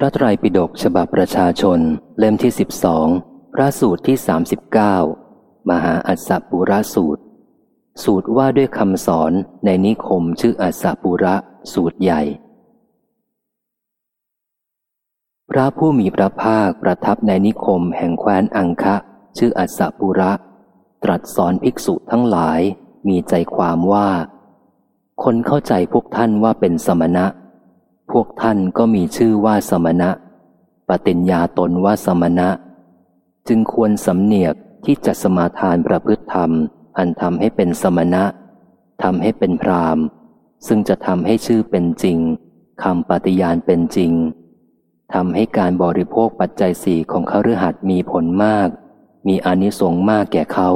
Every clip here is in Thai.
พระไตรปิฎกฉบับประชาชน เล่มที่สิบสองพระสูตรที่สามสิบเก้ามหาอัสสปุระสูตร สูตรว่าด้วยคำสอนในนิคมชื่ออัสสปุระสูตรใหญ่ พระผู้มีพระภาคประทับในนิคมแห่งแคว้นอังคะ ชื่ออัสสปุระ ตรัสสอนภิกษุทั้งหลายมีใจความว่า คนเข้าใจพวกท่านว่าเป็นสมณะ พวกท่านก็มีชื่อว่าสมณะ ปฏิญญาตนว่าสมณะ จึงควรสำเนียกที่จะสมาทานประพฤติธรรม อันทำให้เป็นสมณะทำให้เป็นพรามซึ่งจะทำให้ชื่อเป็นจริงคำปฏิญาณเป็นจริงทำให้การบริโภคปัจจัยสี่ของเขาฤหัสมีผลมาก มีอนิสงส์มากแก่เขา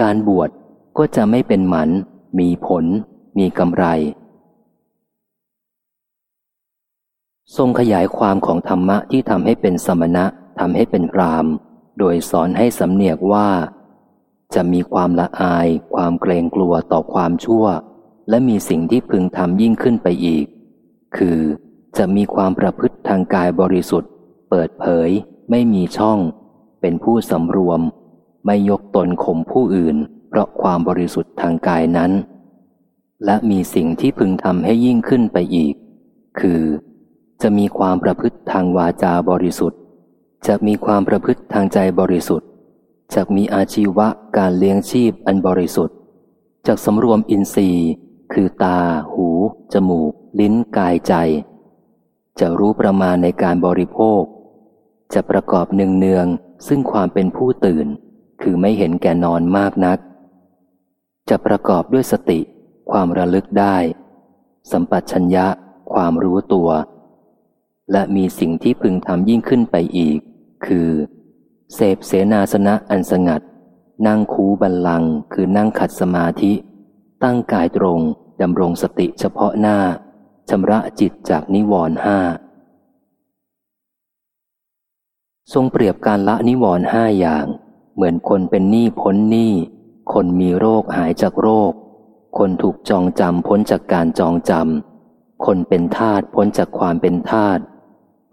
การบวชก็จะไม่เป็นหมัน มีผล มีกำไร ทรงขยายความของธรรมะที่ทำให้เป็นสมณะทำให้เป็นพรามโดยสอนให้สำเนียกว่า จะมีความละอาย ความเกรงกลัวต่อความชั่ว และมีสิ่งที่พึงทำยิ่งขึ้นไปอีก คือจะมีความประพฤติทางกายบริสุทธิ์ เปิดเผย ไม่มีช่อง เป็นผู้สำรวม ไม่ยกตนข่มผู้อื่น เพราะความบริสุทธิ์ทางกายนั้น และมีสิ่งที่พึงทำให้ยิ่งขึ้นไปอีก คือ จะมีความประพฤติทางวาจาบริสุทธิ์ จะมีความประพฤติทางใจบริสุทธิ์ จะมีอาชีวะการเลี้ยงชีพอันบริสุทธิ์จากสำรวมอินทรีย์ คือตา หู จมูก ลิ้น กายใจ จะรู้ประมาณในการบริโภค จะประกอบเนืองซึ่งความเป็นผู้ตื่น คือไม่เห็นแก่นอนมากนัก จะประกอบด้วยสติ ความระลึกได้ สัมปชัญญะ ความรู้ตัว และมีสิ่งที่พึงทำยิ่งขึ้นไปอีก คือ เสพเสนาสนะอันสงัด นั่งคูบันลังคือนั่งขัดสมาธิ ตั้งกายตรงดำรงสติเฉพาะหน้าชำระจิตจากนิวรณ์ห้าทรงเปรียบการละนิวรณ์ห้าอย่าง เหมือนคนเป็นหนี้พ้นหนี้ คนมีโรคหายจากโรค คนถูกจองจำพ้นจากการจองจำคนเป็นทาตพ้นจากความเป็นทาต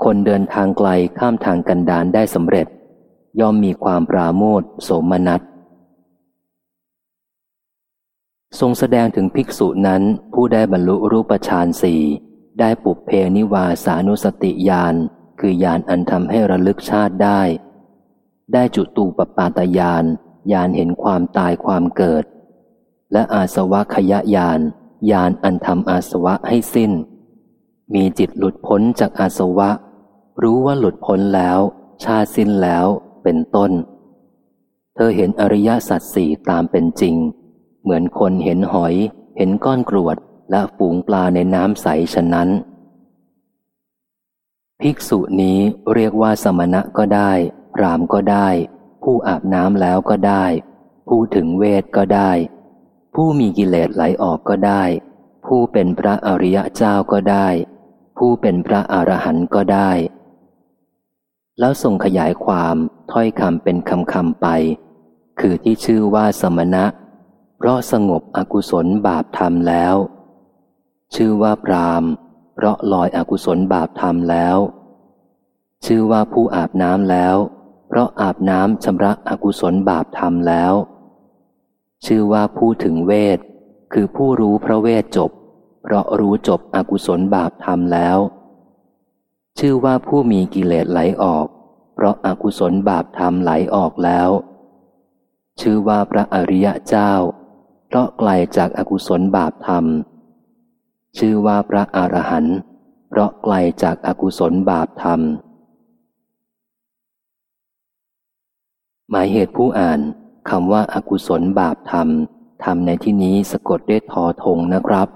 คนเดินทางไกลข้ามทางกันดานได้สำเร็จ ย่อมมีความปราโมทโสมนัสทรงแสดงถึงภิกษุนั้นผู้ได้บรรลุรูปฌานสี่ได้ปุเพนิวาสานุสติญาณคือญาณอันทำให้ระลึกชาติได้ ได้จุตูปปาตญาณญาณเห็นความตายความเกิด และอาสวะขยะญาณญาณอันทำอาสวะให้สิ้น มีจิตหลุดพ้นจากอาสวะ รู้ว่าหลุดพ้นแล้ว ชาสิ้นแล้ว เป็นต้น เธอเห็นอริยสัจสี่ตามเป็นจริง เหมือนคนเห็นหอย เห็นก้อนกรวด และฝูงปลาในน้ำใสฉะนั้น ภิกษุนี้เรียกว่าสมณะก็ได้พรามก็ได้ ผู้อาบน้ำแล้วก็ได้ ผู้ถึงเวทก็ได้ ผู้มีกิเลสไหลออกก็ได้ ผู้เป็นพระอริยเจ้าก็ได้ ผู้เป็นพระอรหันต์ก็ได้ แล้วทรงขยายความถ้อยคำเป็นคำคำไป คือที่ชื่อว่าสมณะ เพราะสงบอกุศลบาปธรรมแล้ว ชื่อว่าพรามเพราะลอยอกุศลบาปธรรมแล้ว ชื่อว่าผู้อาบน้ำแล้ว เพราะอาบน้ำชำระอกุศลบาปธรรมแล้ว ชื่อว่าผู้ถึงเวท คือผู้รู้พระเวทจบ เพราะรู้จบอกุศลบาปธรรมแล้ว ชื่อว่าผู้มีกิเลสไหลออก เพราะอากุศลบาปธรรมไหลออกแล้ว ชื่อว่าพระอริยะเจ้า เพราะไกลจากอากุศลบาปธรรม ชื่อว่าพระอรหันต์เพราะไกลจากอากุศลบาปธรรม หมายเหตุผู้อ่านคำว่าอากุศลบาปธรรมทำในที่นี้สะกดด้วยทอทงนะครับ